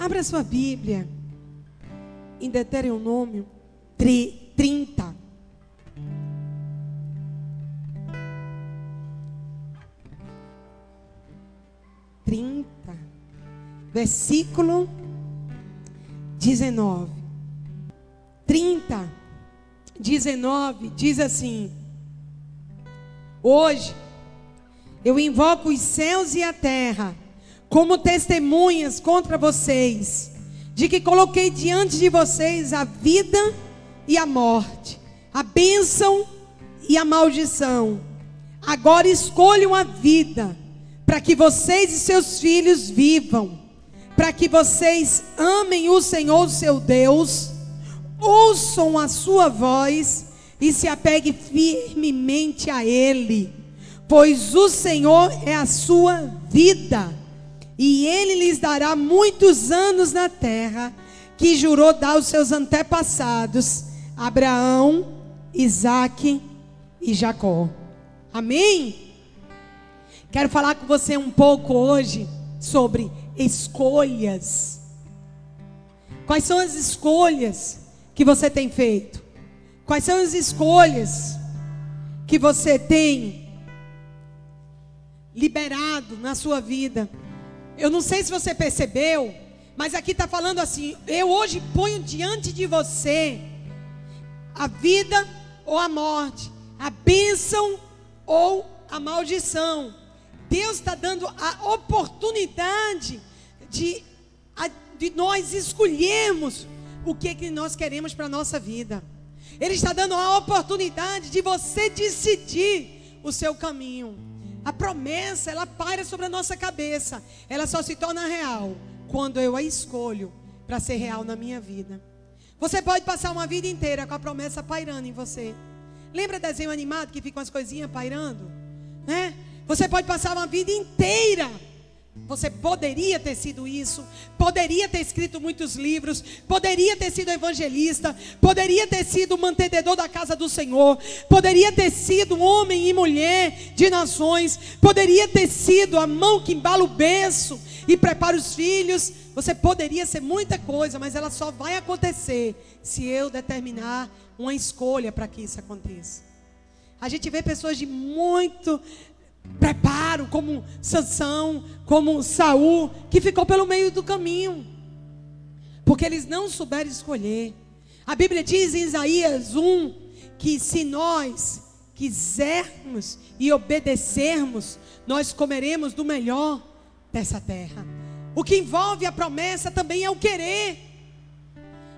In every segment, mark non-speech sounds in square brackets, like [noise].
Abra sua Bíblia em Deuteronômio 30. Trinta, versículo 19. 30, 19 diz assim: Hoje eu invoco os céus e a terra como testemunhas contra vocês, de que coloquei diante de vocês a vida e a morte, a bênção e a maldição. Agora escolham a vida, para que vocês e seus filhos vivam, para que vocês amem o Senhor, seu Deus, ouçam a sua voz e se apeguem firmemente a Ele, pois o Senhor é a sua vida e ele lhes dará muitos anos na terra que jurou dar aos seus antepassados, Abraão, Isaque e Jacó. Amém? Quero falar com você um pouco hoje sobre escolhas. Quais são as escolhas que você tem feito? Quais são as escolhas que você tem liberado na sua vida? Eu não sei se você percebeu, mas aqui está falando assim: eu hoje ponho diante de você a vida ou a morte, a bênção ou a maldição. Deus está dando a oportunidade de, de nós escolhermos o que, que nós queremos para a nossa vida. Ele está dando a oportunidade de você decidir o seu caminho. A promessa, ela paira sobre a nossa cabeça. Ela só se torna real quando eu a escolho para ser real na minha vida. Você pode passar uma vida inteira com a promessa pairando em você. Lembra desenho animado que ficam as coisinhas pairando? Né? Você pode passar uma vida inteira você poderia ter sido isso, poderia ter escrito muitos livros, poderia ter sido evangelista, poderia ter sido mantenedor da casa do Senhor, poderia ter sido homem e mulher de nações, poderia ter sido a mão que embala o berço e prepara os filhos. Você poderia ser muita coisa, mas ela só vai acontecer se eu determinar uma escolha para que isso aconteça. A gente vê pessoas de muito preparo, como Sansão, como Saul, que ficou pelo meio do caminho. Porque eles não souberam escolher. A Bíblia diz em Isaías 1 que se nós quisermos e obedecermos, nós comeremos do melhor dessa terra. O que envolve a promessa também é o querer.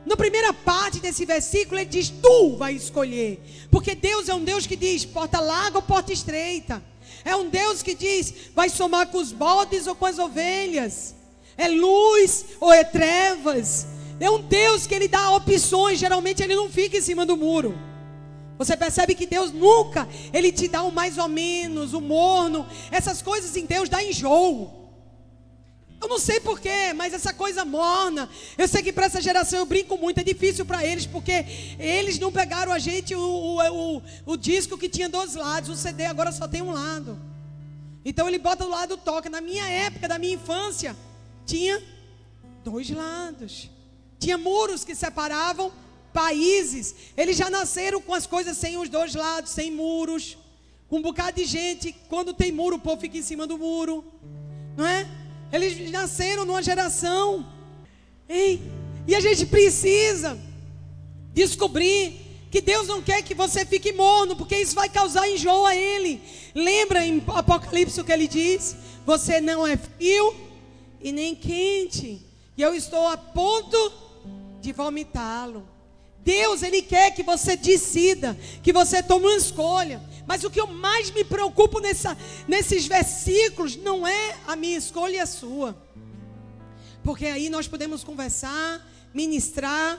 Na primeira parte desse versículo, ele diz: Tu vai escolher. Porque Deus é um Deus que diz: porta larga ou porta estreita. É um Deus que diz: vai somar com os bodes ou com as ovelhas. É luz ou é trevas. É um Deus que ele dá opções. Geralmente ele não fica em cima do muro. Você percebe que Deus nunca ele te dá um mais ou menos, um morno. Essas coisas em Deus dá enjoo. Eu não sei porquê, mas essa coisa morna. Eu sei que para essa geração eu brinco muito, é difícil para eles, porque eles não pegaram a gente o, o, o, o, disco que tinha dois lados, o CD agora só tem um lado. Então ele bota do lado toca. Na minha época, da minha infância, tinha dois lados. Tinha muros que separavam países. Eles já nasceram com as coisas sem os dois lados, sem muros. Um bocado de gente, quando tem muro, o povo fica em cima do muro. Não é? Eles nasceram numa geração. Ei, e a gente precisa descobrir que Deus não quer que você fique morno, porque isso vai causar enjoo a Ele. Lembra em Apocalipse o que ele diz? Você não é frio e nem quente, e eu estou a ponto de vomitá-lo. Deus, Ele quer que você decida, que você tome uma escolha. Mas o que eu mais me preocupo nessa, nesses versículos não é a minha escolha e a sua. Porque aí nós podemos conversar, ministrar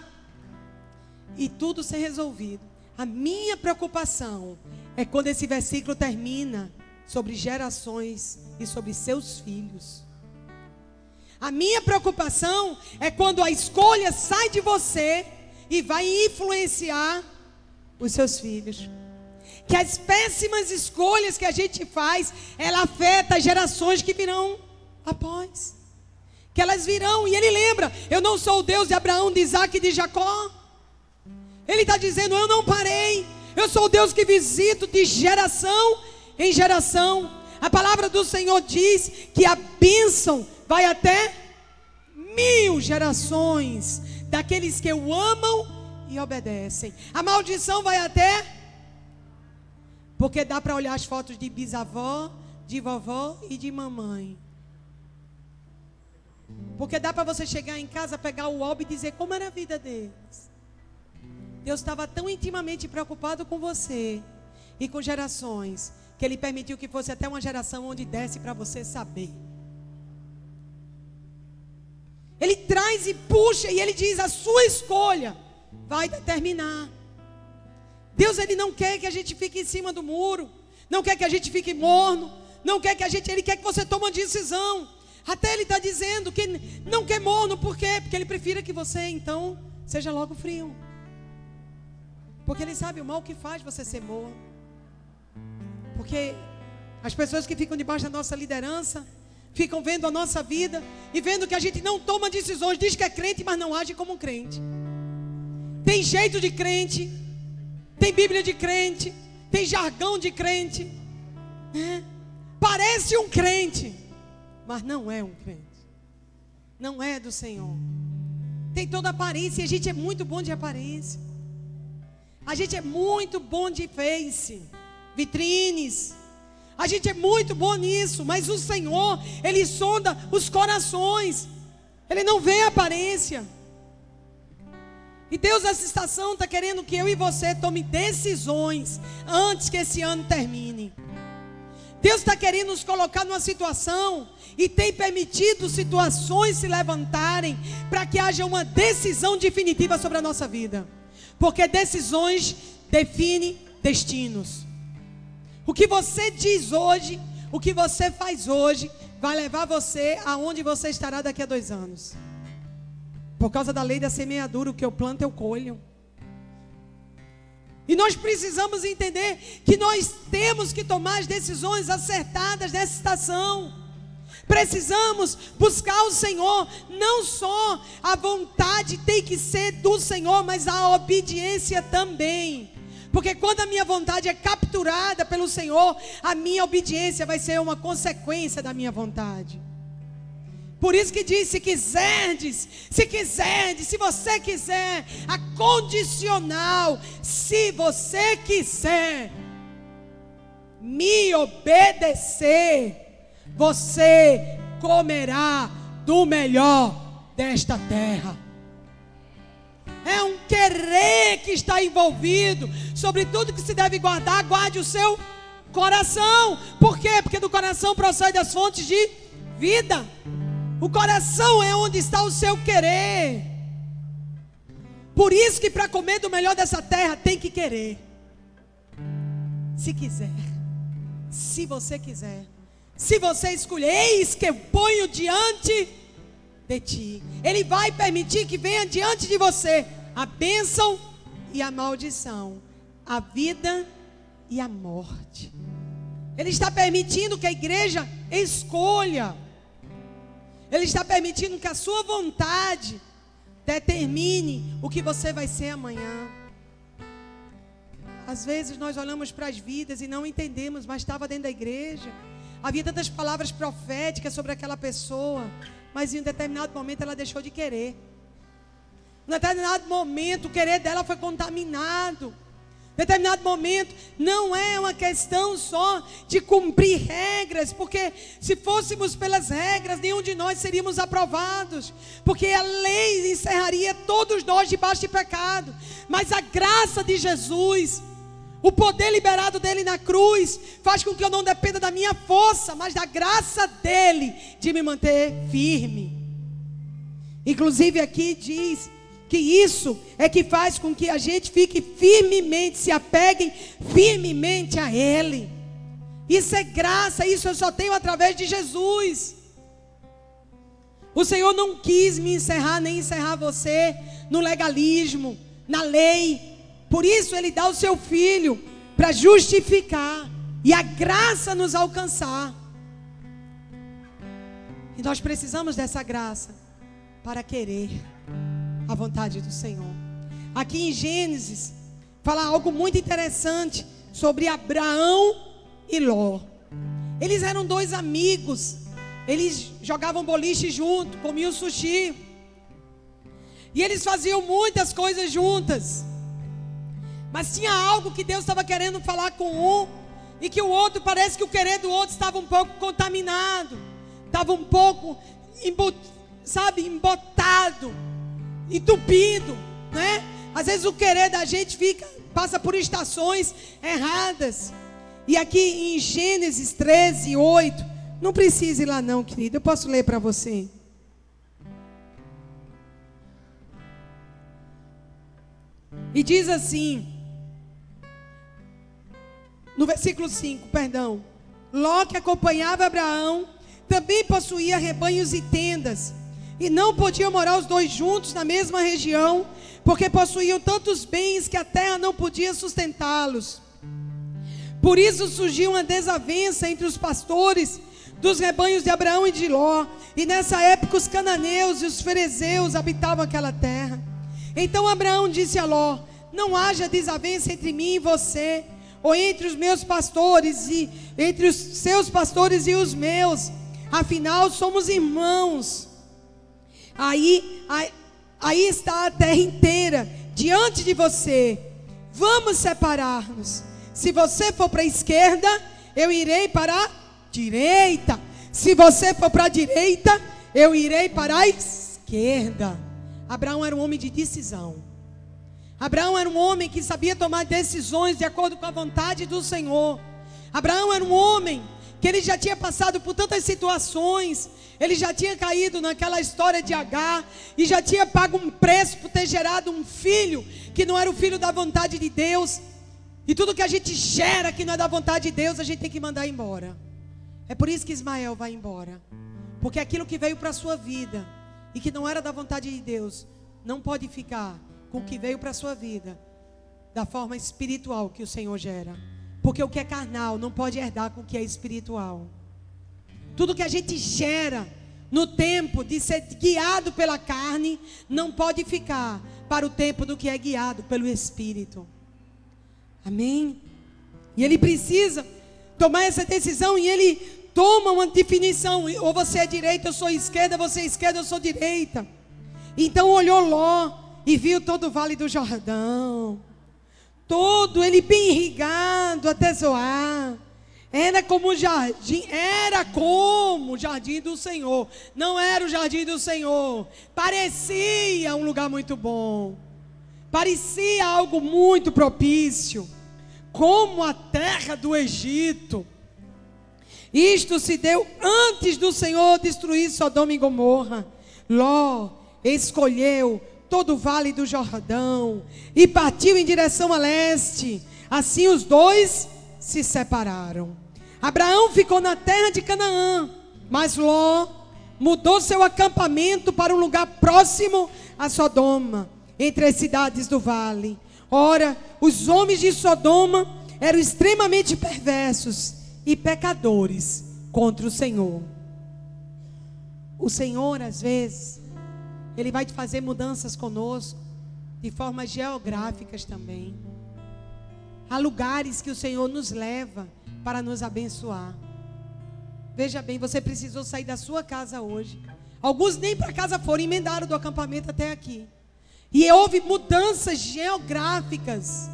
e tudo ser resolvido. A minha preocupação é quando esse versículo termina sobre gerações e sobre seus filhos. A minha preocupação é quando a escolha sai de você e vai influenciar os seus filhos que as péssimas escolhas que a gente faz, ela afeta as gerações que virão após. que elas virão. E ele lembra: Eu não sou o Deus de Abraão, de Isaac e de Jacó. Ele está dizendo: Eu não parei. Eu sou o Deus que visito de geração em geração. A palavra do Senhor diz que a bênção vai até mil gerações daqueles que o amam e obedecem. A maldição vai até. Porque dá para olhar as fotos de bisavó, de vovó e de mamãe. Porque dá para você chegar em casa, pegar o álbum e dizer como era a vida deles. Deus estava tão intimamente preocupado com você e com gerações, que Ele permitiu que fosse até uma geração onde desse para você saber. Ele traz e puxa e ele diz: a sua escolha vai determinar. Deus ele não quer que a gente fique em cima do muro, não quer que a gente fique morno, não quer que a gente, ele quer que você tome uma decisão. Até ele está dizendo que não quer morno, por quê? Porque ele prefere que você então seja logo frio. Porque ele sabe o mal que faz você ser morno. Porque as pessoas que ficam debaixo da nossa liderança ficam vendo a nossa vida e vendo que a gente não toma decisões, diz que é crente, mas não age como um crente. Tem jeito de crente, tem Bíblia de crente, tem jargão de crente. Né? Parece um crente, mas não é um crente. Não é do Senhor. Tem toda aparência, e a gente é muito bom de aparência. A gente é muito bom de face, vitrines. A gente é muito bom nisso, mas o Senhor, Ele sonda os corações. Ele não vê a aparência. E Deus, nessa estação, está querendo que eu e você tome decisões antes que esse ano termine. Deus está querendo nos colocar numa situação e tem permitido situações se levantarem para que haja uma decisão definitiva sobre a nossa vida. Porque decisões definem destinos. O que você diz hoje, o que você faz hoje, vai levar você aonde você estará daqui a dois anos. Por causa da lei da semeadura, o que eu planto eu colho. E nós precisamos entender que nós temos que tomar as decisões acertadas nessa estação. Precisamos buscar o Senhor, não só a vontade tem que ser do Senhor, mas a obediência também. Porque quando a minha vontade é capturada pelo Senhor, a minha obediência vai ser uma consequência da minha vontade. Por isso que diz: se quiserdes, se quiserdes, se você quiser, a condicional, se você quiser me obedecer, você comerá do melhor desta terra. É um querer que está envolvido. Sobre tudo que se deve guardar, guarde o seu coração. Por quê? Porque do coração procede as fontes de vida. O coração é onde está o seu querer. Por isso que para comer do melhor dessa terra tem que querer. Se quiser. Se você quiser. Se você escolher, eis que eu ponho diante de ti. Ele vai permitir que venha diante de você a bênção e a maldição, a vida e a morte. Ele está permitindo que a igreja escolha. Ele está permitindo que a sua vontade determine o que você vai ser amanhã. Às vezes nós olhamos para as vidas e não entendemos, mas estava dentro da igreja. Havia tantas palavras proféticas sobre aquela pessoa, mas em um determinado momento ela deixou de querer. Em um determinado momento o querer dela foi contaminado. Determinado momento, não é uma questão só de cumprir regras, porque se fôssemos pelas regras, nenhum de nós seríamos aprovados, porque a lei encerraria todos nós debaixo de pecado, mas a graça de Jesus, o poder liberado dele na cruz faz com que eu não dependa da minha força, mas da graça dele de me manter firme. Inclusive aqui diz que isso é que faz com que a gente fique firmemente, se apeguem firmemente a ele. Isso é graça, isso eu só tenho através de Jesus. O Senhor não quis me encerrar nem encerrar você no legalismo, na lei, por isso ele dá o seu filho para justificar e a graça nos alcançar. E nós precisamos dessa graça para querer a vontade do Senhor. Aqui em Gênesis, fala algo muito interessante sobre Abraão e Ló. Eles eram dois amigos. Eles jogavam boliche junto, comiam sushi. E eles faziam muitas coisas juntas. Mas tinha algo que Deus estava querendo falar com um e que o outro parece que o querer do outro estava um pouco contaminado, estava um pouco, sabe, embotado, entupido, né? Às vezes o querer da gente fica passa por estações erradas. E aqui em Gênesis 13, 8, não precisa ir lá não, querido, eu posso ler para você. E diz assim: no versículo 5, perdão. Ló que acompanhava Abraão também possuía rebanhos e tendas, e não podiam morar os dois juntos na mesma região, porque possuíam tantos bens que a terra não podia sustentá-los. Por isso surgiu uma desavença entre os pastores dos rebanhos de Abraão e de Ló, e nessa época os cananeus e os ferezeus habitavam aquela terra. Então Abraão disse a Ló: Não haja desavença entre mim e você ou entre os meus pastores e entre os seus pastores e os meus. Afinal, somos irmãos. Aí, aí, aí está a terra inteira diante de você. Vamos separar-nos. Se você for para a esquerda, eu irei para a direita. Se você for para a direita, eu irei para a esquerda. Abraão era um homem de decisão. Abraão era um homem que sabia tomar decisões de acordo com a vontade do Senhor. Abraão era um homem que ele já tinha passado por tantas situações, ele já tinha caído naquela história de Agar e já tinha pago um preço por ter gerado um filho que não era o filho da vontade de Deus. E tudo que a gente gera que não é da vontade de Deus, a gente tem que mandar embora. É por isso que Ismael vai embora. Porque aquilo que veio para a sua vida e que não era da vontade de Deus, não pode ficar com o que veio para a sua vida, da forma espiritual que o Senhor gera. Porque o que é carnal não pode herdar com o que é espiritual. Tudo que a gente gera no tempo de ser guiado pela carne, não pode ficar para o tempo do que é guiado pelo Espírito. Amém? E ele precisa tomar essa decisão e ele toma uma definição: ou você é direita, eu sou esquerda, você é esquerda, eu sou direita. Então olhou Ló e viu todo o vale do Jordão, todo ele bem irrigado até Zoar. Era como o jardim, era como o jardim do Senhor. Não era o jardim do Senhor. Parecia um lugar muito bom. Parecia algo muito propício. Como a terra do Egito. Isto se deu antes do Senhor destruir Sodoma e Gomorra. Ló escolheu todo o vale do Jordão e partiu em direção a leste. Assim os dois se separaram. Abraão ficou na terra de Canaã, mas Ló mudou seu acampamento para um lugar próximo a Sodoma, entre as cidades do vale. Ora, os homens de Sodoma eram extremamente perversos e pecadores contra o Senhor. O Senhor, às vezes, ele vai te fazer mudanças conosco, de formas geográficas também. Há lugares que o Senhor nos leva para nos abençoar. Veja bem, você precisou sair da sua casa hoje. Alguns nem para casa foram, emendaram do acampamento até aqui. E houve mudanças geográficas.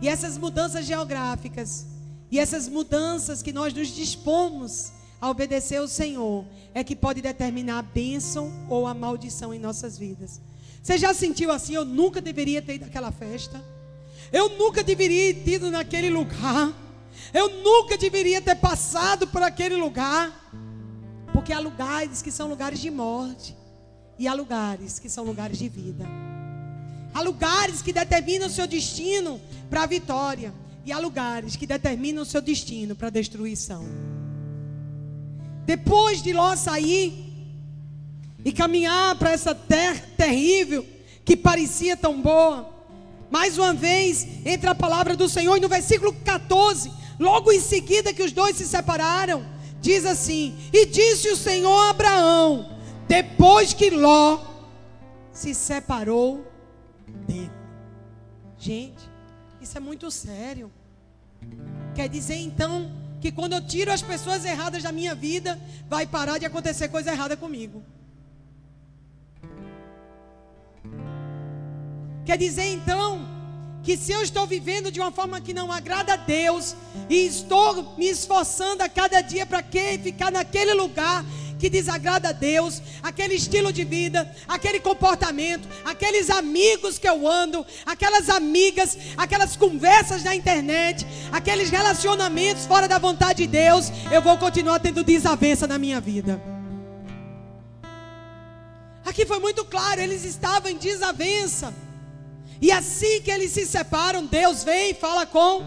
E essas mudanças geográficas, e essas mudanças que nós nos dispomos a obedecer ao Senhor é que pode determinar a bênção ou a maldição em nossas vidas. Você já sentiu assim? Eu nunca deveria ter ido àquela festa. Eu nunca deveria ter ido naquele lugar. Eu nunca deveria ter passado por aquele lugar. Porque há lugares que são lugares de morte. E há lugares que são lugares de vida. Há lugares que determinam o seu destino para a vitória. E há lugares que determinam o seu destino para a destruição. Depois de Ló sair e caminhar para essa terra terrível que parecia tão boa, mais uma vez entra a palavra do Senhor e no versículo 14, logo em seguida que os dois se separaram, diz assim: E disse o Senhor a Abraão, depois que Ló se separou dele. Gente, isso é muito sério. Quer dizer então que quando eu tiro as pessoas erradas da minha vida, vai parar de acontecer coisa errada comigo. Quer dizer então que se eu estou vivendo de uma forma que não agrada a Deus e estou me esforçando a cada dia para ficar naquele lugar que desagrada a Deus, aquele estilo de vida, aquele comportamento, aqueles amigos que eu ando, aquelas amigas, aquelas conversas na internet, aqueles relacionamentos fora da vontade de Deus, eu vou continuar tendo desavença na minha vida. Aqui foi muito claro, eles estavam em desavença. E assim que eles se separam, Deus vem e fala com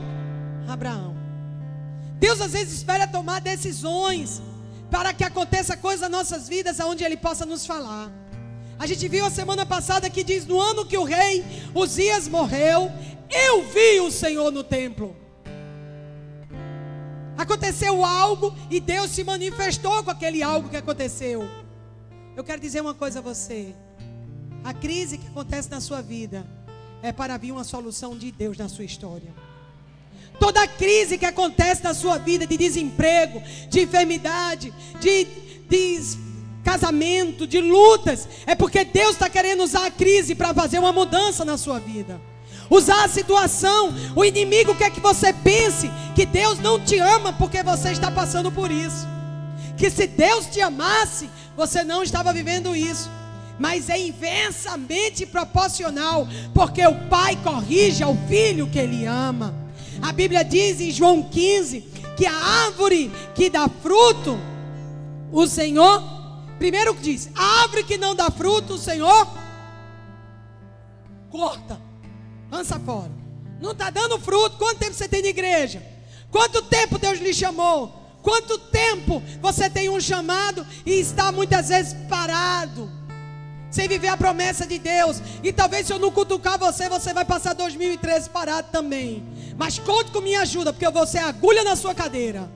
Abraão. Deus às vezes espera tomar decisões para que aconteça coisa nas nossas vidas aonde Ele possa nos falar. A gente viu a semana passada que diz: no ano que o rei Uzias morreu, eu vi o Senhor no templo. Aconteceu algo e Deus se manifestou com aquele algo que aconteceu. Eu quero dizer uma coisa a você: a crise que acontece na sua vida é para vir uma solução de Deus na sua história. Toda crise que acontece na sua vida, de desemprego, de enfermidade, de, de casamento, de lutas, é porque Deus está querendo usar a crise para fazer uma mudança na sua vida. Usar a situação, o inimigo quer que você pense que Deus não te ama porque você está passando por isso. Que se Deus te amasse, você não estava vivendo isso mas é inversamente proporcional, porque o pai corrige ao filho que ele ama. A Bíblia diz em João 15 que a árvore que dá fruto, o Senhor, primeiro diz, a árvore que não dá fruto, o Senhor corta, lança fora. Não está dando fruto. Quanto tempo você tem de igreja? Quanto tempo Deus lhe chamou? Quanto tempo você tem um chamado e está muitas vezes parado? Sem viver a promessa de Deus. E talvez se eu não cutucar você, você vai passar 2013 parado também. Mas conte com minha ajuda, porque eu vou ser agulha na sua cadeira.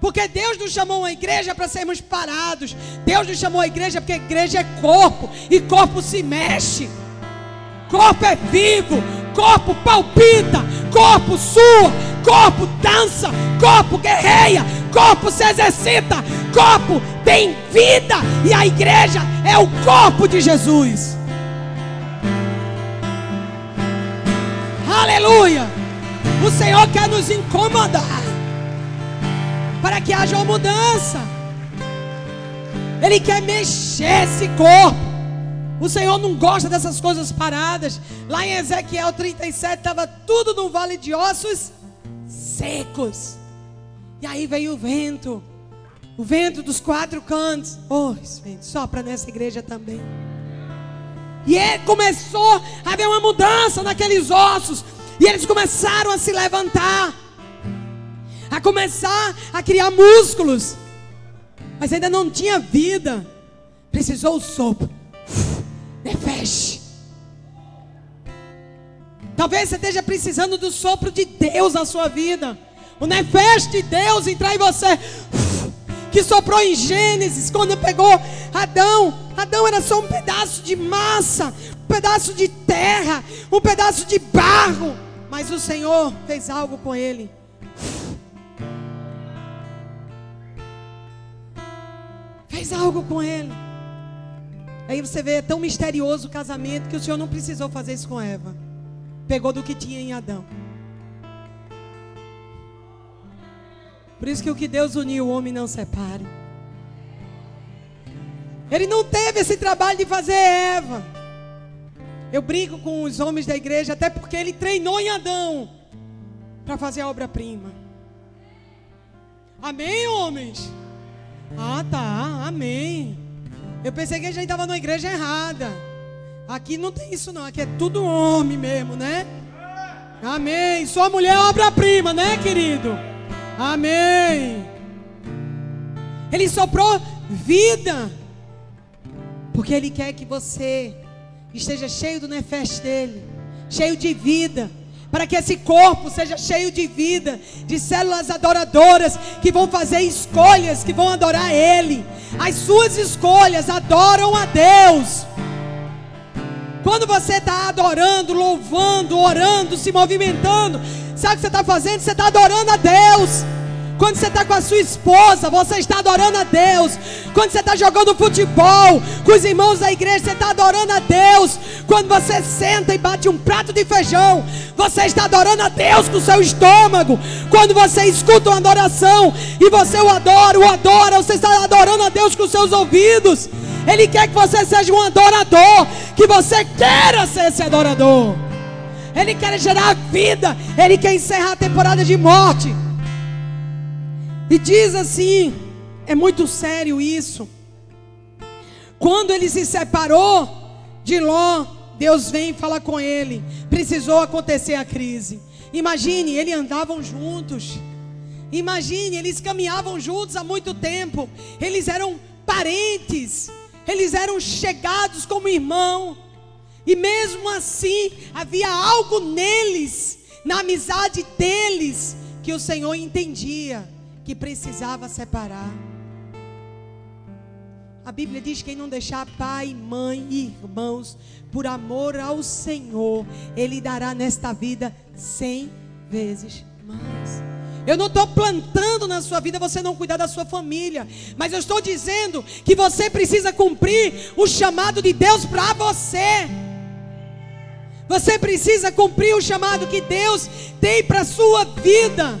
Porque Deus nos chamou a igreja para sermos parados. Deus nos chamou a igreja porque a igreja é corpo e corpo se mexe. Corpo é vivo, corpo palpita, corpo sua, corpo dança, corpo guerreia, corpo se exercita, corpo tem vida e a igreja é o corpo de Jesus. Aleluia! O Senhor quer nos incomodar para que haja uma mudança. Ele quer mexer esse corpo. O Senhor não gosta dessas coisas paradas. Lá em Ezequiel 37 estava tudo no vale de ossos secos. E aí veio o vento. O vento dos quatro cantos. Oh, esse vento sopra nessa igreja também. E ele começou a haver uma mudança naqueles ossos. E eles começaram a se levantar. A começar a criar músculos. Mas ainda não tinha vida. Precisou o sopro. Nefesh. Talvez você esteja precisando do sopro de Deus na sua vida. O Nefesh de Deus entrar em você. Que soprou em Gênesis, quando pegou Adão. Adão era só um pedaço de massa, um pedaço de terra, um pedaço de barro. Mas o Senhor fez algo com ele. Fez algo com ele. Aí você vê, é tão misterioso o casamento que o Senhor não precisou fazer isso com Eva. Pegou do que tinha em Adão. Por isso que o que Deus uniu, o homem não separe. Ele não teve esse trabalho de fazer Eva. Eu brinco com os homens da igreja, até porque ele treinou em Adão para fazer a obra-prima. Amém, homens? Ah, tá. Amém. Eu pensei que a gente estava na igreja errada. Aqui não tem isso, não. Aqui é tudo homem mesmo, né? Amém. Sua mulher é obra-prima, né, querido? Amém. Ele soprou vida. Porque Ele quer que você esteja cheio do nefeste dele, cheio de vida, para que esse corpo seja cheio de vida, de células adoradoras que vão fazer escolhas, que vão adorar Ele. As suas escolhas adoram a Deus. Quando você está adorando, louvando, orando, se movimentando, sabe o que você está fazendo? Você está adorando a Deus. Quando você está com a sua esposa, você está adorando a Deus. Quando você está jogando futebol com os irmãos da igreja, você está adorando a Deus. Quando você senta e bate um prato de feijão, você está adorando a Deus com o seu estômago. Quando você escuta uma adoração e você o adora, o adora, você está adorando a Deus com os seus ouvidos. Ele quer que você seja um adorador, que você queira ser esse adorador. Ele quer gerar vida, ele quer encerrar a temporada de morte. E diz assim: é muito sério isso. Quando ele se separou de Ló, Deus vem falar com ele. Precisou acontecer a crise. Imagine, eles andavam juntos. Imagine, eles caminhavam juntos há muito tempo. Eles eram parentes. Eles eram chegados como irmão. E mesmo assim, havia algo neles, na amizade deles, que o Senhor entendia que precisava separar. A Bíblia diz: quem não deixar pai, mãe e irmãos por amor ao Senhor, Ele dará nesta vida cem vezes mais. Eu não estou plantando na sua vida você não cuidar da sua família, mas eu estou dizendo que você precisa cumprir o chamado de Deus para você. Você precisa cumprir o chamado que Deus tem para a sua vida.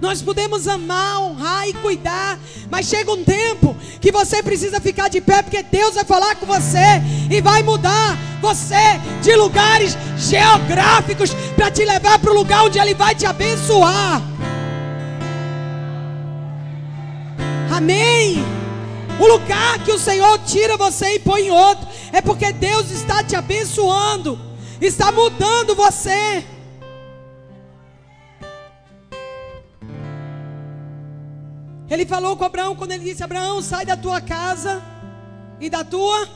Nós podemos amar, honrar e cuidar, mas chega um tempo que você precisa ficar de pé, porque Deus vai falar com você e vai mudar você de lugares geográficos para te levar para o lugar onde Ele vai te abençoar. Amém. O lugar que o Senhor tira você e põe em outro é porque Deus está te abençoando, está mudando você. Ele falou com Abraão quando ele disse: Abraão, sai da tua casa e da tua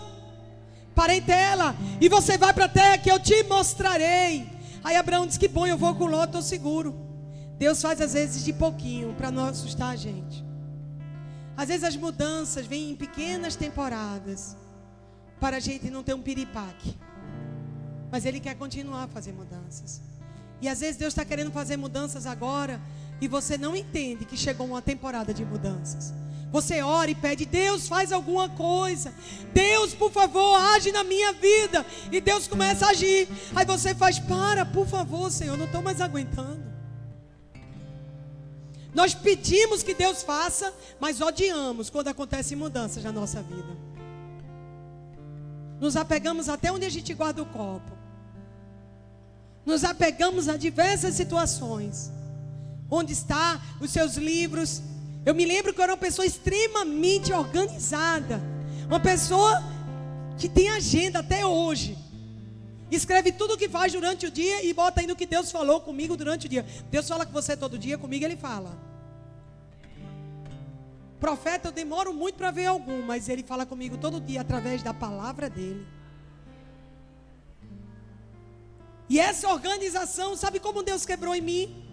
parentela, e você vai para a terra que eu te mostrarei. Aí Abraão disse: Que bom, eu vou com Ló, estou seguro. Deus faz às vezes de pouquinho para não assustar a gente. Às vezes as mudanças vêm em pequenas temporadas para a gente não ter um piripaque. Mas Ele quer continuar a fazer mudanças. E às vezes Deus está querendo fazer mudanças agora e você não entende que chegou uma temporada de mudanças. Você ora e pede, Deus faz alguma coisa. Deus, por favor, age na minha vida. E Deus começa a agir. Aí você faz, para, por favor, Senhor, não estou mais aguentando. Nós pedimos que Deus faça, mas odiamos quando acontecem mudanças na nossa vida. Nos apegamos até onde a gente guarda o copo. Nos apegamos a diversas situações. Onde está os seus livros? Eu me lembro que eu era uma pessoa extremamente organizada. Uma pessoa que tem agenda até hoje. Escreve tudo o que faz durante o dia e bota aí no que Deus falou comigo durante o dia. Deus fala com você todo dia, comigo ele fala. Profeta, eu demoro muito para ver algum, mas ele fala comigo todo dia através da palavra dele. E essa organização, sabe como Deus quebrou em mim?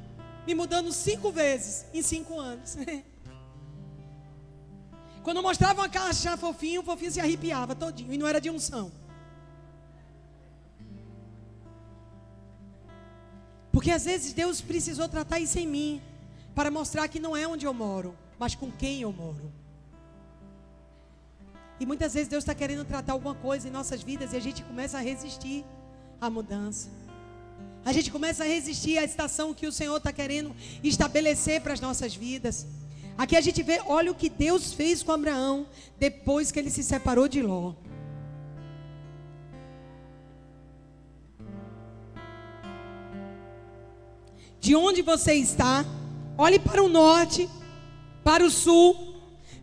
me mudando cinco vezes em cinco anos. [laughs] Quando eu mostrava uma caixa fofinho, o fofinho se arrepiava todinho e não era de unção. Porque às vezes Deus precisou tratar isso em mim para mostrar que não é onde eu moro, mas com quem eu moro. E muitas vezes Deus está querendo tratar alguma coisa em nossas vidas e a gente começa a resistir à mudança. A gente começa a resistir à estação que o Senhor está querendo estabelecer para as nossas vidas. Aqui a gente vê, olha o que Deus fez com Abraão depois que ele se separou de Ló. De onde você está, olhe para o norte, para o sul,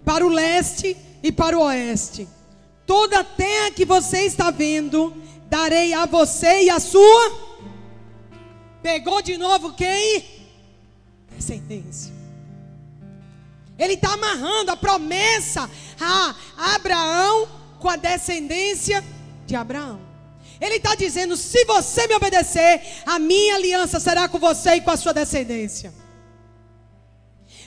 para o leste e para o oeste. Toda a terra que você está vendo, darei a você e a sua Pegou de novo quem? Descendência. Ele está amarrando a promessa a Abraão com a descendência de Abraão. Ele está dizendo: se você me obedecer, a minha aliança será com você e com a sua descendência.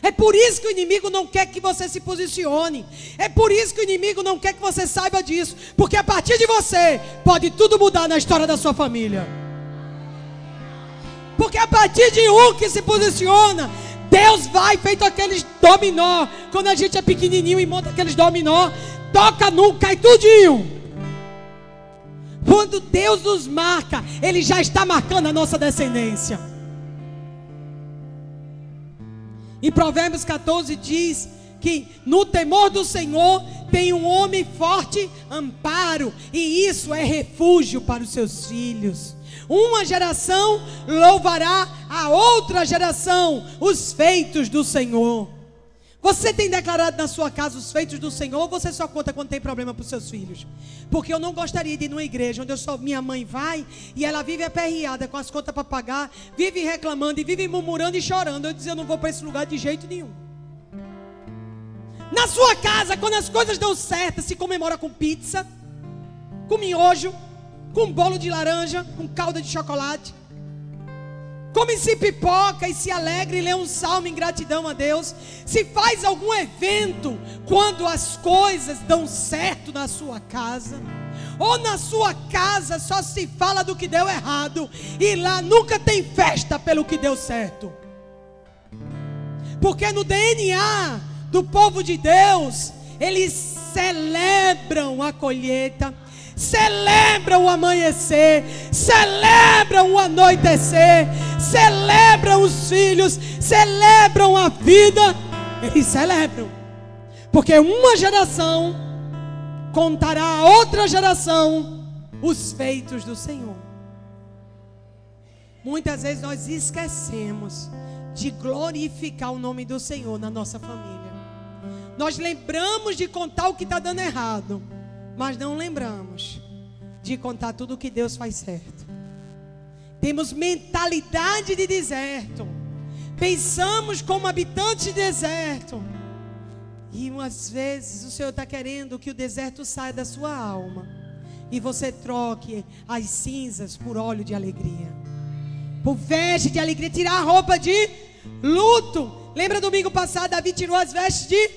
É por isso que o inimigo não quer que você se posicione. É por isso que o inimigo não quer que você saiba disso. Porque a partir de você, pode tudo mudar na história da sua família. Porque a partir de um que se posiciona, Deus vai feito aqueles dominó. Quando a gente é pequenininho e monta aqueles dominó, toca num, cai tudinho. Quando Deus nos marca, Ele já está marcando a nossa descendência. Em Provérbios 14 diz que no temor do Senhor tem um homem forte amparo, e isso é refúgio para os seus filhos. Uma geração louvará a outra geração os feitos do Senhor. Você tem declarado na sua casa os feitos do Senhor ou você só conta quando tem problema para os seus filhos? Porque eu não gostaria de ir numa igreja onde eu só, minha mãe vai e ela vive aperreada com as contas para pagar, vive reclamando e vive murmurando e chorando. Eu dizer, eu não vou para esse lugar de jeito nenhum. Na sua casa, quando as coisas dão certo, se comemora com pizza, com miojo, com bolo de laranja, com calda de chocolate. Come-se pipoca e se alegra e lê um salmo em gratidão a Deus. Se faz algum evento quando as coisas dão certo na sua casa. Ou na sua casa só se fala do que deu errado. E lá nunca tem festa pelo que deu certo. Porque no DNA do povo de Deus, eles celebram a colheita celebram o amanhecer, celebram o anoitecer, celebram os filhos, celebram a vida. Eles celebram, porque uma geração contará a outra geração os feitos do Senhor. Muitas vezes nós esquecemos de glorificar o nome do Senhor na nossa família. Nós lembramos de contar o que está dando errado mas não lembramos de contar tudo o que Deus faz certo. Temos mentalidade de deserto. Pensamos como habitantes de deserto. E umas vezes o Senhor está querendo que o deserto saia da sua alma. E você troque as cinzas por óleo de alegria. Por veste de alegria. Tirar a roupa de luto. Lembra domingo passado, Davi tirou as vestes de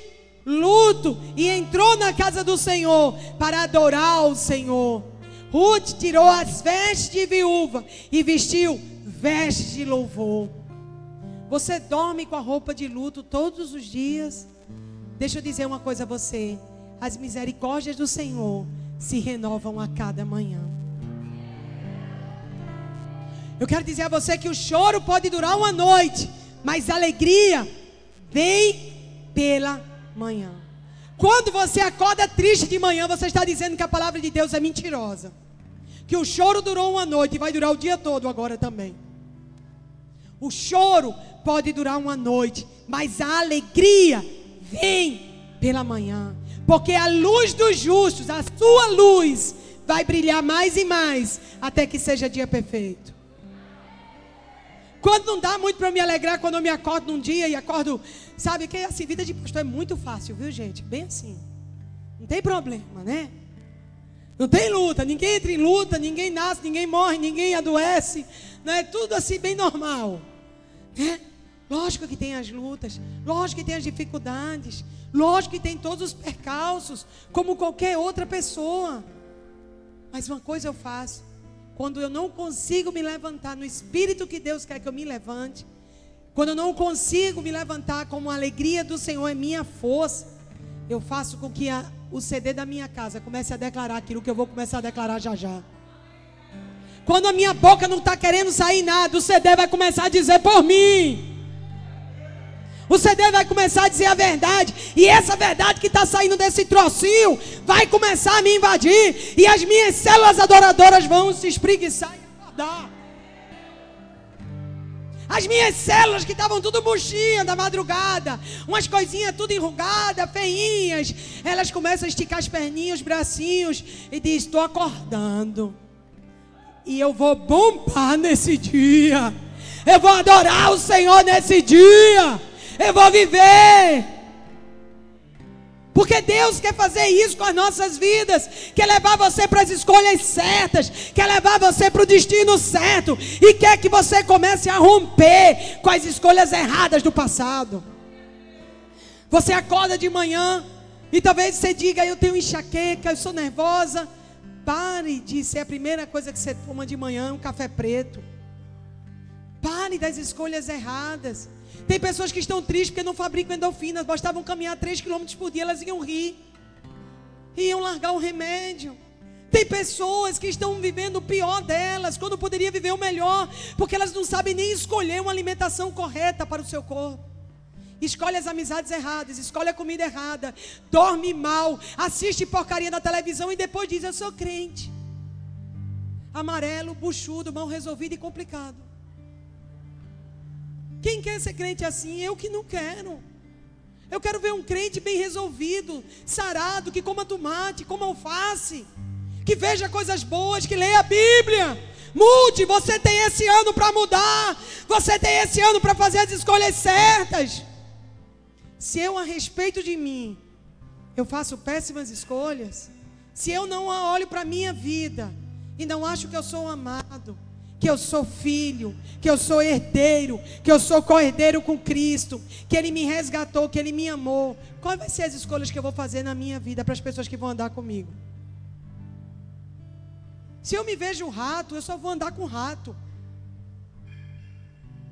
luto e entrou na casa do Senhor para adorar o Senhor. Ruth tirou as vestes de viúva e vestiu vestes de louvor. Você dorme com a roupa de luto todos os dias? Deixa eu dizer uma coisa a você: as misericórdias do Senhor se renovam a cada manhã. Eu quero dizer a você que o choro pode durar uma noite, mas a alegria vem pela manhã. Quando você acorda triste de manhã, você está dizendo que a palavra de Deus é mentirosa. Que o choro durou uma noite e vai durar o dia todo agora também. O choro pode durar uma noite, mas a alegria vem pela manhã. Porque a luz dos justos, a sua luz, vai brilhar mais e mais até que seja dia perfeito. Quando não dá muito para me alegrar quando eu me acordo num dia e acordo, sabe que assim, vida de pastor é muito fácil, viu, gente? Bem assim. Não tem problema, né? Não tem luta, ninguém entra em luta, ninguém nasce, ninguém morre, ninguém adoece, não é tudo assim bem normal. Né? Lógico que tem as lutas, lógico que tem as dificuldades, lógico que tem todos os percalços, como qualquer outra pessoa. Mas uma coisa eu faço, quando eu não consigo me levantar no espírito que Deus quer que eu me levante, quando eu não consigo me levantar como a alegria do Senhor é minha força, eu faço com que a, o CD da minha casa comece a declarar aquilo que eu vou começar a declarar já já. Quando a minha boca não está querendo sair nada, o CD vai começar a dizer por mim. O CD vai começar a dizer a verdade. E essa verdade que está saindo desse trocinho vai começar a me invadir. E as minhas células adoradoras vão se espreguiçar e acordar. As minhas células que estavam tudo murchinhas da madrugada, umas coisinhas tudo enrugadas, feinhas, elas começam a esticar as perninhas, os bracinhos e diz: "Estou acordando". E eu vou bombar nesse dia. Eu vou adorar o Senhor nesse dia eu vou viver. Porque Deus quer fazer isso com as nossas vidas, quer levar você para as escolhas certas, quer levar você para o destino certo e quer que você comece a romper com as escolhas erradas do passado. Você acorda de manhã e talvez você diga: Eu tenho enxaqueca, eu sou nervosa. Pare de ser a primeira coisa que você toma de manhã um café preto. Pare das escolhas erradas. Tem pessoas que estão tristes porque não fabricam endorfinas. Bastavam caminhar 3 km por dia, elas iam rir. Iam largar o remédio. Tem pessoas que estão vivendo o pior delas, quando poderia viver o melhor, porque elas não sabem nem escolher uma alimentação correta para o seu corpo. Escolhe as amizades erradas, escolhe a comida errada, dorme mal, assiste porcaria na televisão e depois diz: Eu sou crente. Amarelo, buchudo, mal resolvido e complicado. Quem quer ser crente assim? Eu que não quero. Eu quero ver um crente bem resolvido, sarado, que coma tomate, coma alface, que veja coisas boas, que leia a Bíblia. Mude, você tem esse ano para mudar, você tem esse ano para fazer as escolhas certas. Se eu, a respeito de mim, eu faço péssimas escolhas, se eu não olho para a minha vida e não acho que eu sou amado, que eu sou filho, que eu sou herdeiro, que eu sou co-herdeiro com Cristo, que Ele me resgatou, que Ele me amou. Quais vão ser as escolhas que eu vou fazer na minha vida para as pessoas que vão andar comigo? Se eu me vejo rato, eu só vou andar com rato.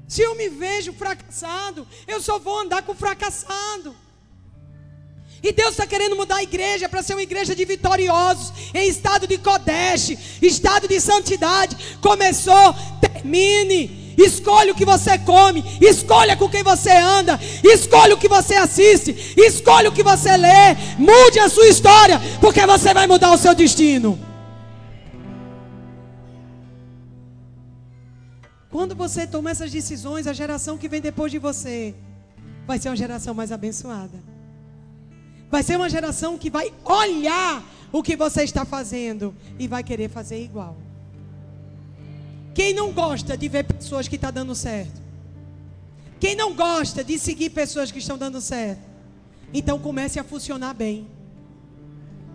Se eu me vejo fracassado, eu só vou andar com fracassado. E Deus está querendo mudar a igreja para ser uma igreja de vitoriosos, em estado de Kodesh, estado de santidade. Começou, termine. Escolhe o que você come, escolha com quem você anda, escolhe o que você assiste, escolhe o que você lê. Mude a sua história, porque você vai mudar o seu destino. Quando você toma essas decisões, a geração que vem depois de você vai ser uma geração mais abençoada. Vai ser uma geração que vai olhar o que você está fazendo e vai querer fazer igual. Quem não gosta de ver pessoas que estão tá dando certo? Quem não gosta de seguir pessoas que estão dando certo? Então comece a funcionar bem.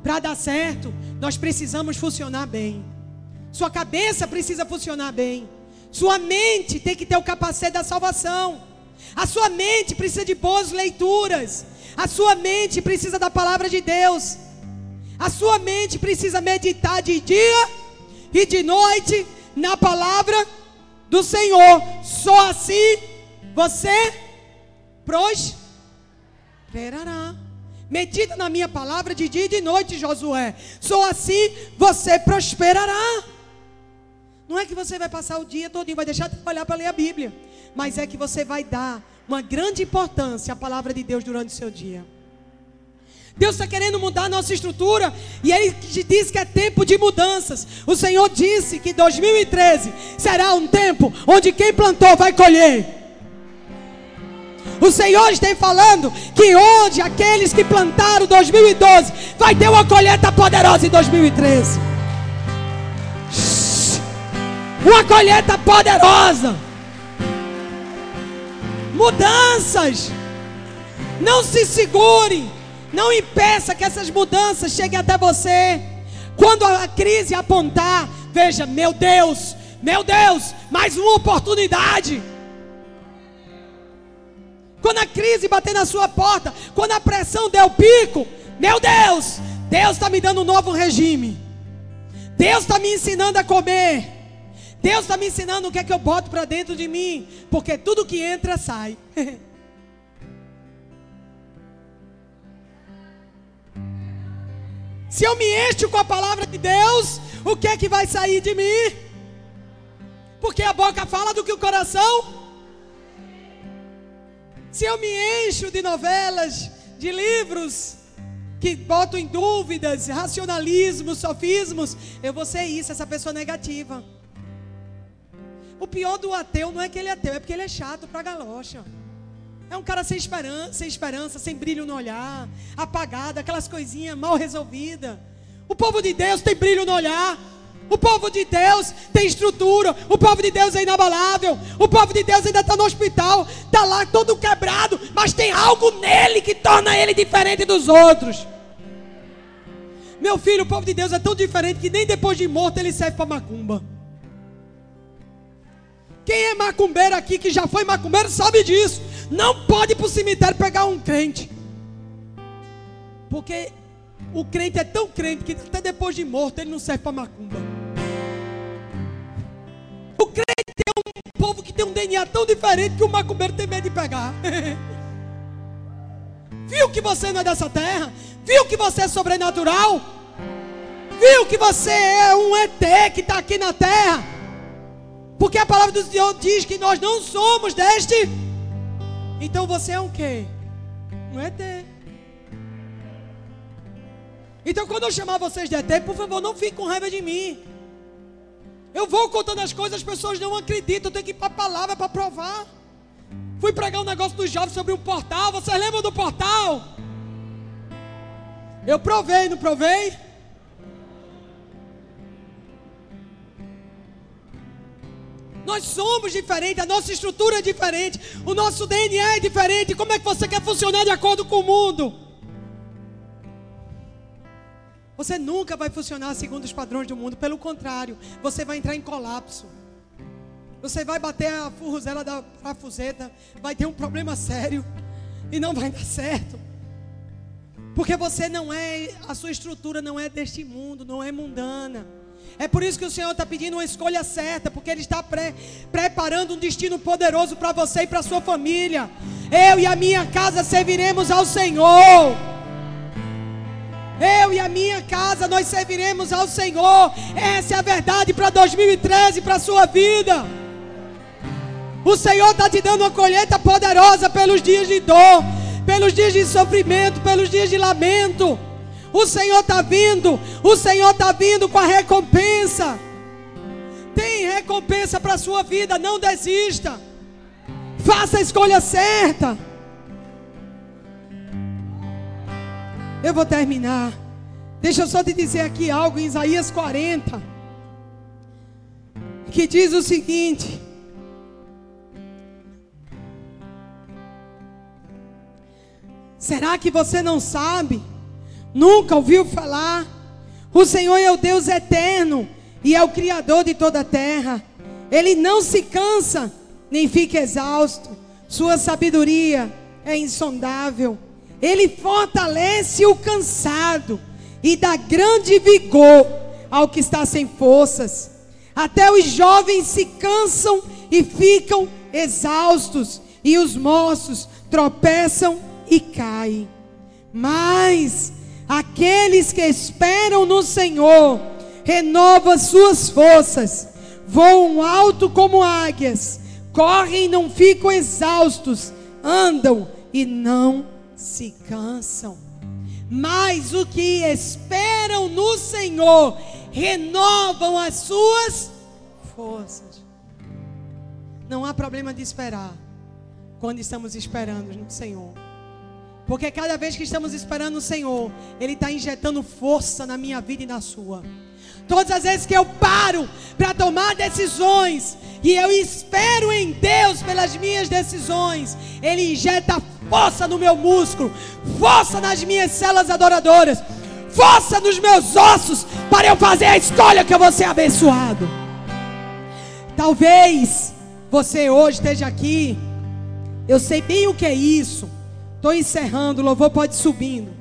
Para dar certo, nós precisamos funcionar bem. Sua cabeça precisa funcionar bem. Sua mente tem que ter o capacete da salvação. A sua mente precisa de boas leituras. A sua mente precisa da palavra de Deus. A sua mente precisa meditar de dia e de noite na palavra do Senhor. Só assim você prosperará. Medita na minha palavra de dia e de noite, Josué. Só assim você prosperará. Não é que você vai passar o dia todo e vai deixar de trabalhar para ler a Bíblia, mas é que você vai dar uma grande importância à palavra de Deus durante o seu dia. Deus está querendo mudar a nossa estrutura e Ele diz que é tempo de mudanças. O Senhor disse que 2013 será um tempo onde quem plantou vai colher. O Senhor está falando que hoje aqueles que plantaram 2012 vai ter uma colheita poderosa em 2013. Uma colheita poderosa. Mudanças. Não se segure. Não impeça que essas mudanças cheguem até você. Quando a crise apontar, veja, meu Deus, meu Deus, mais uma oportunidade. Quando a crise bater na sua porta, quando a pressão der o pico, meu Deus, Deus está me dando um novo regime. Deus está me ensinando a comer. Deus está me ensinando o que é que eu boto para dentro de mim, porque tudo que entra sai. [laughs] Se eu me encho com a palavra de Deus, o que é que vai sair de mim? Porque a boca fala do que o coração. Se eu me encho de novelas, de livros que botam em dúvidas, racionalismos, sofismos, eu vou ser isso, essa pessoa negativa. O pior do ateu não é que ele é ateu, é porque ele é chato pra galocha. É um cara sem esperança, sem esperança, sem brilho no olhar, apagado, aquelas coisinhas mal resolvidas. O povo de Deus tem brilho no olhar. O povo de Deus tem estrutura. O povo de Deus é inabalável. O povo de Deus ainda está no hospital. Está lá todo quebrado. Mas tem algo nele que torna ele diferente dos outros. Meu filho, o povo de Deus é tão diferente que nem depois de morto ele serve para macumba. Quem é macumbeiro aqui que já foi macumbeiro sabe disso. Não pode ir para o cemitério pegar um crente. Porque o crente é tão crente que até depois de morto ele não serve para macumba. O crente é um povo que tem um DNA tão diferente que o macumbeiro tem medo de pegar. [laughs] Viu que você não é dessa terra? Viu que você é sobrenatural? Viu que você é um ET que está aqui na terra? Porque a palavra do Senhor diz que nós não somos deste. Então você é um quê? Um ET. Então quando eu chamar vocês de ET, por favor, não fiquem com raiva de mim. Eu vou contando as coisas, as pessoas não acreditam. Eu tenho que ir para a palavra para provar. Fui pregar um negócio dos jovens sobre um portal. Vocês lembram do portal? Eu provei, não provei? Nós somos diferentes, a nossa estrutura é diferente, o nosso DNA é diferente. Como é que você quer funcionar de acordo com o mundo? Você nunca vai funcionar segundo os padrões do mundo, pelo contrário, você vai entrar em colapso. Você vai bater a furruzela da parafuseta, vai ter um problema sério e não vai dar certo. Porque você não é, a sua estrutura não é deste mundo, não é mundana. É por isso que o Senhor está pedindo uma escolha certa, porque Ele está pre preparando um destino poderoso para você e para sua família. Eu e a minha casa serviremos ao Senhor. Eu e a minha casa, nós serviremos ao Senhor. Essa é a verdade para 2013, para a sua vida. O Senhor está te dando uma colheita poderosa pelos dias de dor, pelos dias de sofrimento, pelos dias de lamento. O Senhor está vindo, o Senhor está vindo com a recompensa. Tem recompensa para a sua vida, não desista. Faça a escolha certa. Eu vou terminar. Deixa eu só te dizer aqui algo em Isaías 40. Que diz o seguinte: Será que você não sabe? Nunca ouviu falar? O Senhor é o Deus eterno e é o Criador de toda a terra. Ele não se cansa, nem fica exausto. Sua sabedoria é insondável. Ele fortalece o cansado e dá grande vigor ao que está sem forças. Até os jovens se cansam e ficam exaustos, e os moços tropeçam e caem. Mas aqueles que esperam no Senhor renovam suas forças, voam alto como águias, correm e não ficam exaustos, andam e não se cansam. Mas o que esperam no Senhor renovam as suas forças. Não há problema de esperar quando estamos esperando no Senhor. Porque cada vez que estamos esperando o Senhor, Ele está injetando força na minha vida e na sua. Todas as vezes que eu paro para tomar decisões e eu espero em Deus pelas minhas decisões, Ele injeta força no meu músculo, força nas minhas células adoradoras, força nos meus ossos para eu fazer a escolha que eu vou ser abençoado. Talvez você hoje esteja aqui, eu sei bem o que é isso. Estou encerrando, o louvor pode subindo.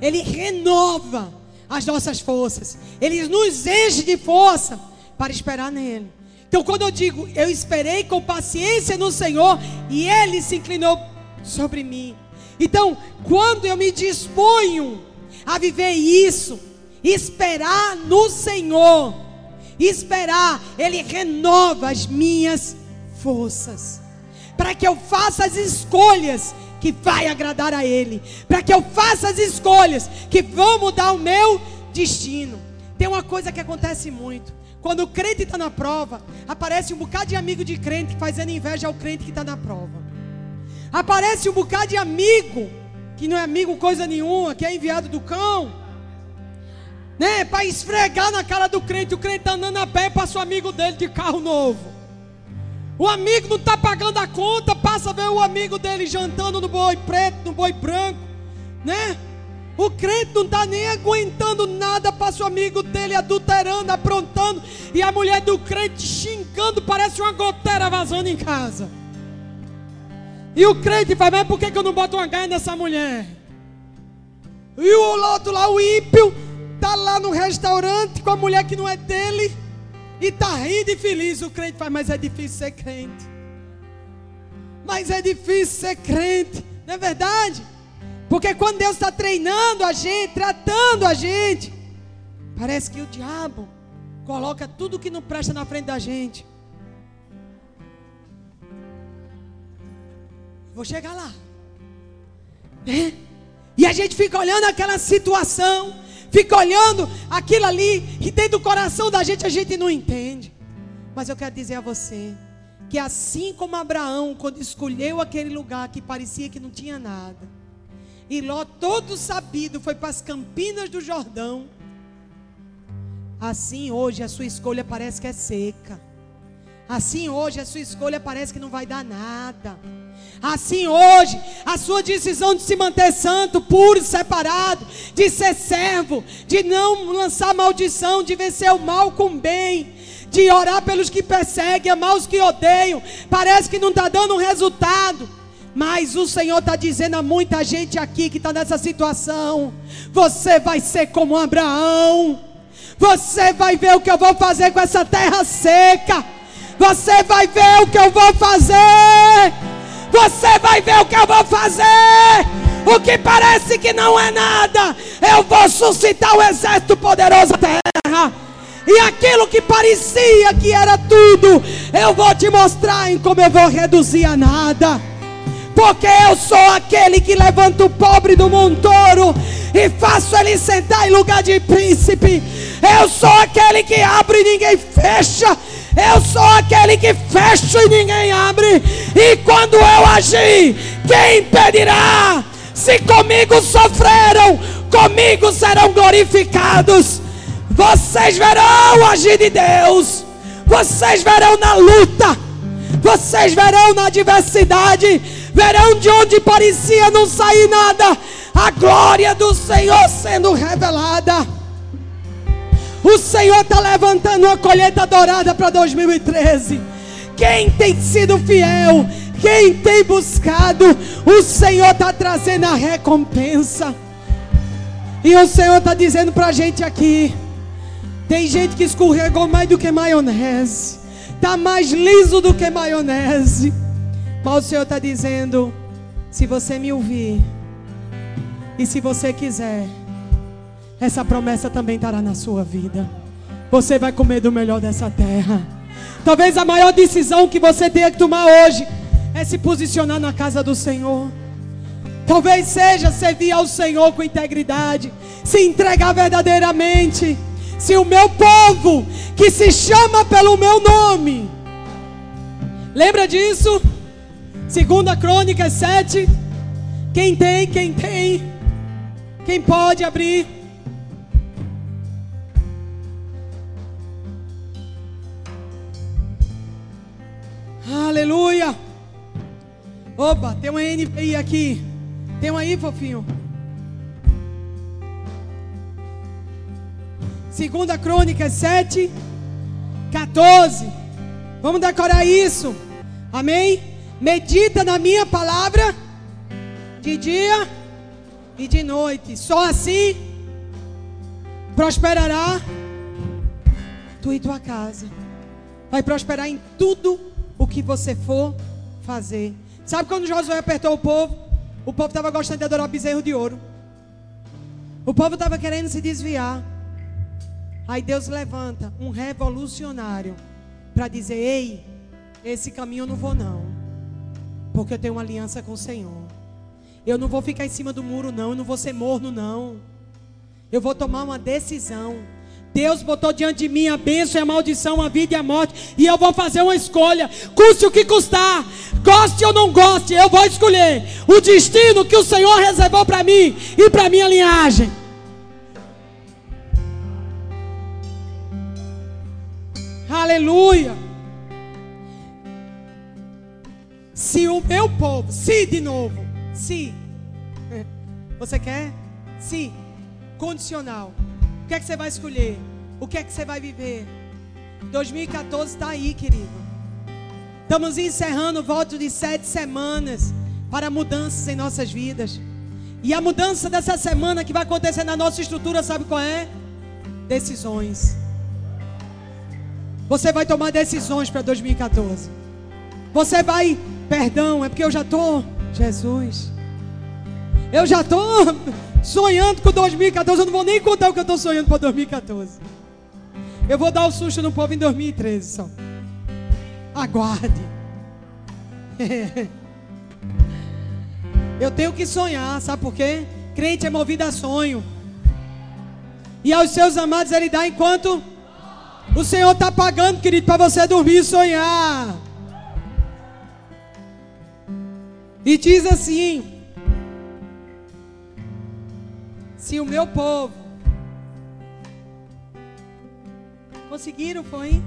Ele renova as nossas forças, ele nos enche de força para esperar nele. Então, quando eu digo, eu esperei com paciência no Senhor e Ele se inclinou sobre mim. Então, quando eu me disponho a viver isso, esperar no Senhor, esperar, Ele renova as minhas forças, para que eu faça as escolhas que vai agradar a Ele, para que eu faça as escolhas que vão mudar o meu destino. Tem uma coisa que acontece muito. Quando o crente está na prova, aparece um bocado de amigo de crente fazendo inveja ao crente que está na prova. Aparece um bocado de amigo, que não é amigo coisa nenhuma, que é enviado do cão. né? Para esfregar na cara do crente. O crente está andando a pé, passa o amigo dele de carro novo. O amigo não está pagando a conta, passa a ver o amigo dele jantando no boi preto, no boi branco, né? O crente não está nem aguentando nada, passa o amigo dele adulterando, aprontando, e a mulher do crente xingando, parece uma goteira vazando em casa. E o crente fala, mas por que, eu não boto uma gaia nessa mulher? E o outro lá, o ímpio, está lá no restaurante com a mulher que não é dele, e está rindo e feliz. O crente fala, mas é difícil ser crente. Mas é difícil ser crente, não é verdade? Porque quando Deus está treinando a gente, tratando a gente, parece que o diabo coloca tudo que não presta na frente da gente. Vou chegar lá. É? E a gente fica olhando aquela situação, fica olhando aquilo ali, e dentro do coração da gente a gente não entende. Mas eu quero dizer a você que assim como Abraão, quando escolheu aquele lugar que parecia que não tinha nada, e Ló, todo sabido, foi para as campinas do Jordão. Assim hoje a sua escolha parece que é seca. Assim hoje a sua escolha parece que não vai dar nada. Assim hoje, a sua decisão de se manter santo, puro, separado, de ser servo, de não lançar maldição, de vencer o mal com bem, de orar pelos que perseguem, amar os que odeiam, parece que não está dando resultado. Mas o Senhor está dizendo a muita gente aqui que está nessa situação: você vai ser como Abraão, você vai ver o que eu vou fazer com essa terra seca, você vai ver o que eu vou fazer, você vai ver o que eu vou fazer. O que parece que não é nada, eu vou suscitar o um exército poderoso da terra. E aquilo que parecia que era tudo, eu vou te mostrar em como eu vou reduzir a nada porque eu sou aquele que levanta o pobre do montouro e faço ele sentar em lugar de príncipe. Eu sou aquele que abre e ninguém fecha. Eu sou aquele que fecha e ninguém abre. E quando eu agir, quem impedirá? Se comigo sofreram, comigo serão glorificados. Vocês verão o agir de Deus. Vocês verão na luta. Vocês verão na adversidade verão de onde parecia não sair nada, a glória do Senhor sendo revelada. O Senhor está levantando uma colheita dourada para 2013. Quem tem sido fiel, quem tem buscado, o Senhor está trazendo a recompensa. E o Senhor está dizendo para a gente aqui: tem gente que escorregou mais do que maionese, está mais liso do que maionese. Mas o Senhor está dizendo: se você me ouvir, e se você quiser, essa promessa também estará na sua vida. Você vai comer do melhor dessa terra. Talvez a maior decisão que você tenha que tomar hoje é se posicionar na casa do Senhor. Talvez seja servir ao Senhor com integridade, se entregar verdadeiramente. Se o meu povo, que se chama pelo meu nome, lembra disso? Segunda Crônica 7. Quem tem, quem tem. Quem pode abrir? Aleluia. Opa, tem uma NVI aqui. Tem uma aí, fofinho. Segunda Crônica 7, 14. Vamos decorar isso. Amém? Medita na minha palavra de dia e de noite. Só assim prosperará tu e tua casa. Vai prosperar em tudo o que você for fazer. Sabe quando Josué apertou o povo? O povo estava gostando de adorar bezerro de ouro. O povo estava querendo se desviar. Aí Deus levanta um revolucionário para dizer: Ei, esse caminho eu não vou não. Porque eu tenho uma aliança com o Senhor. Eu não vou ficar em cima do muro, não. Eu não vou ser morno, não. Eu vou tomar uma decisão. Deus botou diante de mim a bênção e a maldição, a vida e a morte. E eu vou fazer uma escolha, custe o que custar, goste ou não goste, eu vou escolher o destino que o Senhor reservou para mim e para minha linhagem. Aleluia. Se o meu povo, se de novo, se. [laughs] Você quer? Se. Condicional. O que é que você vai escolher? O que é que você vai viver? 2014 está aí, querido. Estamos encerrando o voto de sete semanas para mudanças em nossas vidas. E a mudança dessa semana que vai acontecer na nossa estrutura, sabe qual é? Decisões. Você vai tomar decisões para 2014. Você vai, perdão, é porque eu já estou, Jesus. Eu já estou sonhando com 2014. Eu não vou nem contar o que eu estou sonhando para 2014. Eu vou dar o susto no povo em 2013 só. Aguarde. [laughs] Eu tenho que sonhar, sabe por quê? Crente é movido a sonho. E aos seus amados ele dá enquanto o Senhor está pagando, querido, para você dormir e sonhar. E diz assim: Se o meu povo conseguiram, foi?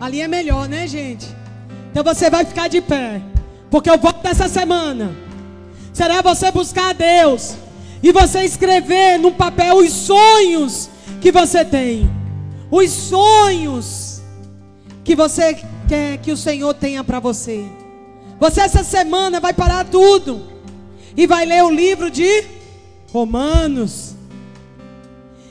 Ali é melhor, né, gente? Então você vai ficar de pé. Porque o voto dessa semana será você buscar a Deus e você escrever no papel os sonhos que você tem, os sonhos que você quer que o Senhor tenha para você. Você essa semana vai parar tudo e vai ler o livro de Romanos.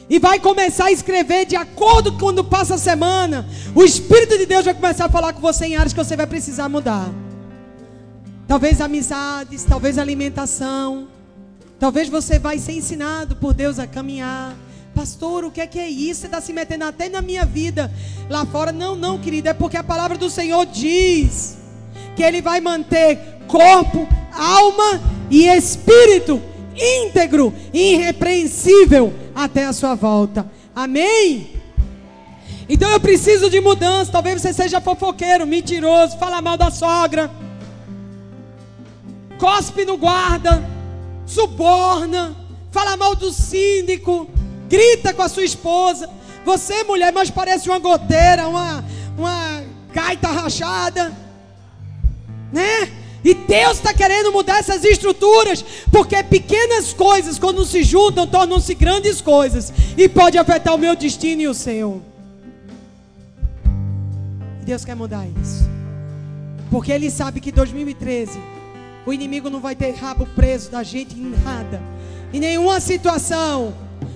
E vai começar a escrever de acordo com quando passa a semana. O Espírito de Deus vai começar a falar com você em áreas que você vai precisar mudar. Talvez amizades, talvez alimentação. Talvez você vai ser ensinado por Deus a caminhar. Pastor, o que é que é isso? Você está se metendo até na minha vida lá fora. Não, não, querido, é porque a palavra do Senhor diz que Ele vai manter corpo, alma e espírito íntegro, irrepreensível até a sua volta. Amém? Então eu preciso de mudança. Talvez você seja fofoqueiro, mentiroso, fala mal da sogra, cospe no guarda, suborna, fala mal do síndico grita com a sua esposa. Você, mulher, mas parece uma goteira, uma, uma gaita rachada, né? E Deus está querendo mudar essas estruturas, porque pequenas coisas, quando se juntam, tornam-se grandes coisas, e pode afetar o meu destino e o seu. Deus quer mudar isso, porque Ele sabe que 2013 o inimigo não vai ter rabo preso da gente em nada, em nenhuma situação.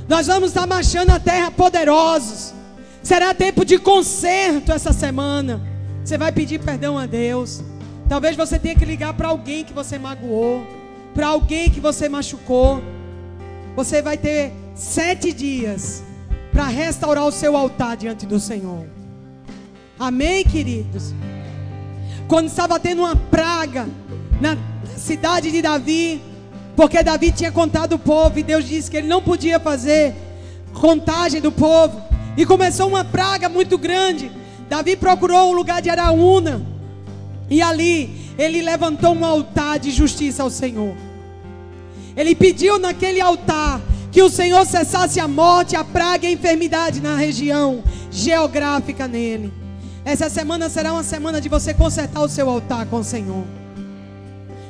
Nós vamos estar marchando a terra poderosos. Será tempo de conserto essa semana. Você vai pedir perdão a Deus. Talvez você tenha que ligar para alguém que você magoou, para alguém que você machucou. Você vai ter sete dias para restaurar o seu altar diante do Senhor. Amém, queridos? Quando estava tendo uma praga na cidade de Davi, porque Davi tinha contado o povo e Deus disse que ele não podia fazer contagem do povo. E começou uma praga muito grande. Davi procurou o lugar de Araúna. E ali ele levantou um altar de justiça ao Senhor. Ele pediu naquele altar que o Senhor cessasse a morte, a praga e a enfermidade na região geográfica nele. Essa semana será uma semana de você consertar o seu altar com o Senhor.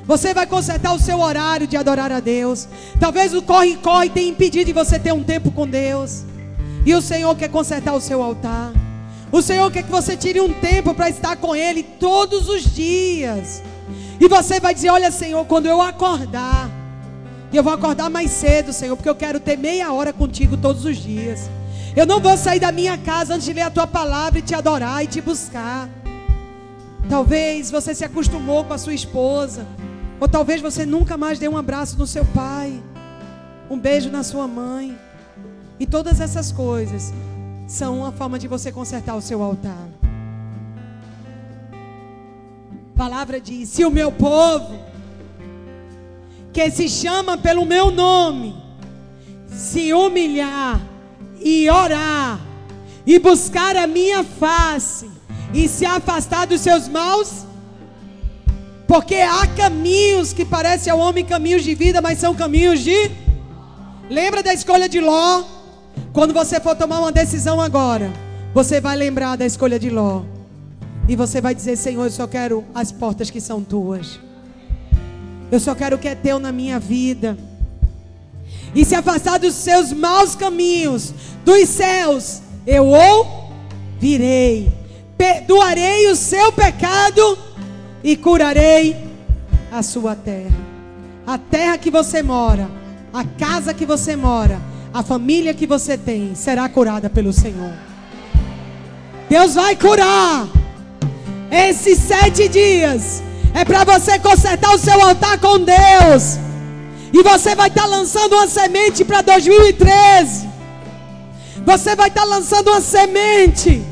Você vai consertar o seu horário de adorar a Deus. Talvez o corre-corre tenha impedido de você ter um tempo com Deus. E o Senhor quer consertar o seu altar. O Senhor quer que você tire um tempo para estar com Ele todos os dias. E você vai dizer: Olha, Senhor, quando eu acordar, eu vou acordar mais cedo, Senhor, porque eu quero ter meia hora contigo todos os dias. Eu não vou sair da minha casa antes de ler a tua palavra e te adorar e te buscar. Talvez você se acostumou com a sua esposa. Ou talvez você nunca mais dê um abraço no seu pai, um beijo na sua mãe. E todas essas coisas são uma forma de você consertar o seu altar. A palavra diz: Se o meu povo, que se chama pelo meu nome, se humilhar e orar, e buscar a minha face, e se afastar dos seus maus porque há caminhos que parecem ao homem caminhos de vida, mas são caminhos de. Lembra da escolha de Ló? Quando você for tomar uma decisão agora, você vai lembrar da escolha de Ló. E você vai dizer: Senhor, eu só quero as portas que são tuas. Eu só quero o que é teu na minha vida. E se afastar dos seus maus caminhos, dos céus, eu ouvirei, perdoarei o seu pecado e curarei a sua terra. A terra que você mora, a casa que você mora, a família que você tem será curada pelo Senhor. Deus vai curar. Esses sete dias é para você consertar o seu altar com Deus. E você vai estar tá lançando uma semente para 2013. Você vai estar tá lançando uma semente.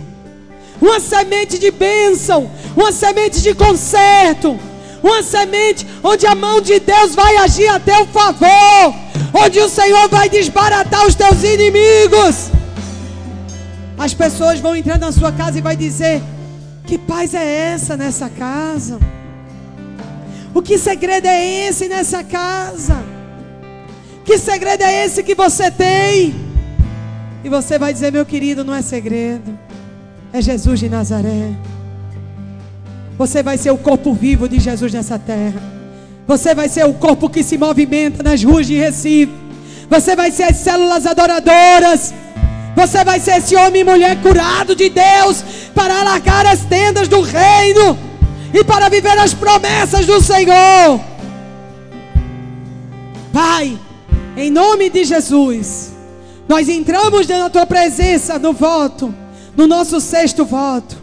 Uma semente de bênção. Uma semente de conserto. Uma semente onde a mão de Deus vai agir a teu favor. Onde o Senhor vai desbaratar os teus inimigos. As pessoas vão entrar na sua casa e vai dizer: Que paz é essa nessa casa? O que segredo é esse nessa casa? Que segredo é esse que você tem? E você vai dizer, meu querido, não é segredo. É Jesus de Nazaré. Você vai ser o corpo vivo de Jesus nessa terra. Você vai ser o corpo que se movimenta nas ruas de Recife. Você vai ser as células adoradoras. Você vai ser esse homem e mulher curado de Deus para alargar as tendas do reino e para viver as promessas do Senhor. Pai, em nome de Jesus, nós entramos na tua presença no voto, no nosso sexto voto.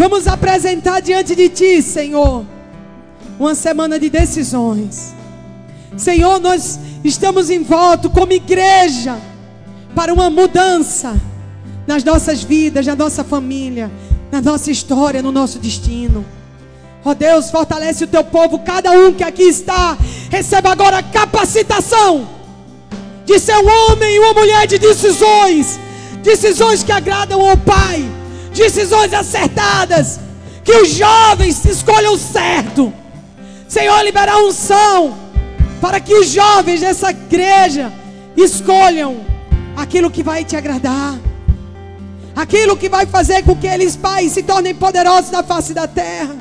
Vamos apresentar diante de ti, Senhor, uma semana de decisões. Senhor, nós estamos em voto como igreja para uma mudança nas nossas vidas, na nossa família, na nossa história, no nosso destino. Ó oh Deus, fortalece o teu povo, cada um que aqui está, receba agora capacitação de ser um homem e uma mulher de decisões, decisões que agradam ao Pai, decisões acertadas, que os jovens escolham certo. Senhor, liberar unção para que os jovens dessa igreja escolham aquilo que vai te agradar, aquilo que vai fazer com que eles, pais, se tornem poderosos na face da terra.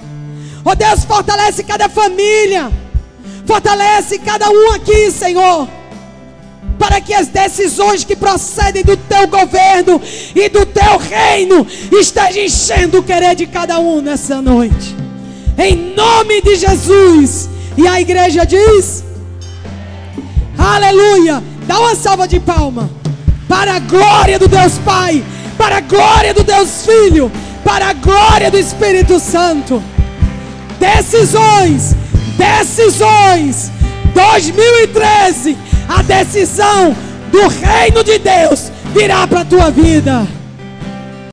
Oh Deus, fortalece cada família. Fortalece cada um aqui, Senhor. Para que as decisões que procedem do teu governo e do teu reino estejam enchendo o querer de cada um nessa noite. Em nome de Jesus. E a igreja diz: Aleluia. Dá uma salva de palma. Para a glória do Deus Pai. Para a glória do Deus Filho. Para a glória do Espírito Santo. Decisões, decisões. 2013, a decisão do reino de Deus virá para a tua vida.